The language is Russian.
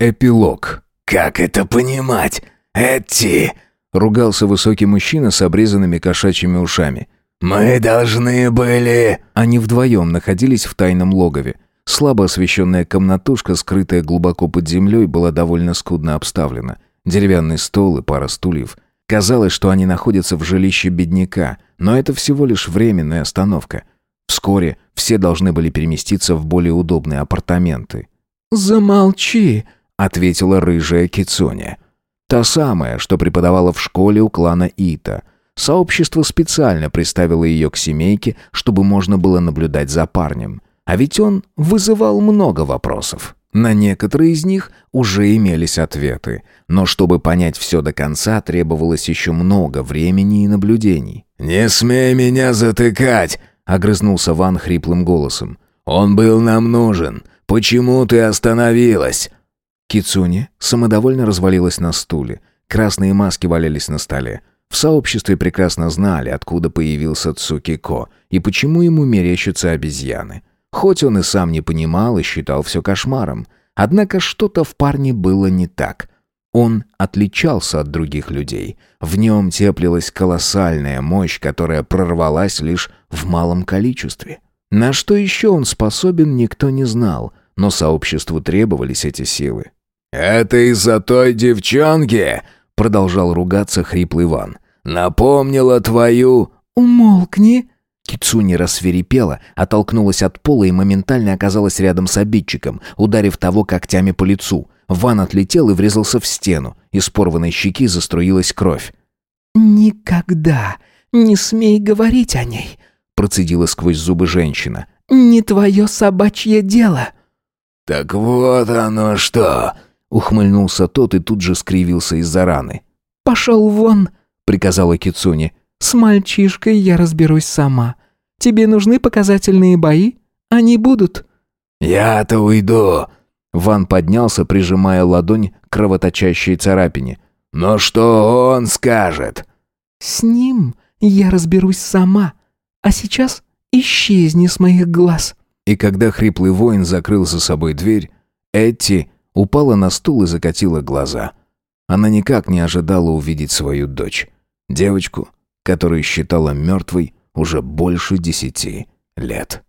Эпилог. «Как это понимать? Эти...» — ругался высокий мужчина с обрезанными кошачьими ушами. «Мы должны были...» Они вдвоем находились в тайном логове. Слабо освещенная комнатушка, скрытая глубоко под землей, была довольно скудно обставлена. Деревянный стол и пара стульев. Казалось, что они находятся в жилище бедняка, но это всего лишь временная остановка. Вскоре все должны были переместиться в более удобные апартаменты. «Замолчи!» Ответила рыжая Кицуня. Та самая, что преподавала в школе у клана Ита. Сообщество специально приставило ее к семейке, чтобы можно было наблюдать за парнем. А ведь он вызывал много вопросов. На некоторые из них уже имелись ответы, но чтобы понять все до конца, требовалось еще много времени и наблюдений. «Не смей меня затыкать!» — огрызнулся Ван хриплым голосом. «Он был нам нужен. Почему ты остановилась?» Кицуни самодовольно развалилась на стуле. Красные маски валялись на столе. В сообществе прекрасно знали, откуда появился Цукико и почему ему мерещатся обезьяны. Хоть он и сам не понимал и считал все кошмаром. Однако что-то в парне было не так. Он отличался от других людей. В нем теплилась колоссальная мощь, которая прорвалась лишь в малом количестве. На что еще он способен, никто не знал, но сообществу требовались эти силы. «Это из-за той девчонки?» — продолжал ругаться хриплый Иван. «Напомнила твою...» «Умолкни!» Кицуни рассверепела, оттолкнулась от пола и моментально оказалась рядом с обидчиком, ударив того когтями по лицу. Ван отлетел и врезался в стену. Из порванной щеки заструилась кровь. «Никогда не смей говорить о ней», — процедила сквозь зубы женщина. «Не твое собачье дело». «Так вот оно что!» Ухмыльнулся тот и тут же скривился из-за раны. «Пошел вон!» — приказала Кицуни. «С мальчишкой я разберусь сама. Тебе нужны показательные бои? Они будут». «Я-то уйду!» Ван поднялся, прижимая ладонь к кровоточащей царапине. «Но что он скажет?» «С ним я разберусь сама. А сейчас исчезни с моих глаз». И когда хриплый воин закрыл за собой дверь, Этти упала на стул и закатила глаза. Она никак не ожидала увидеть свою дочь. Девочку, которую считала мертвой уже больше десяти лет.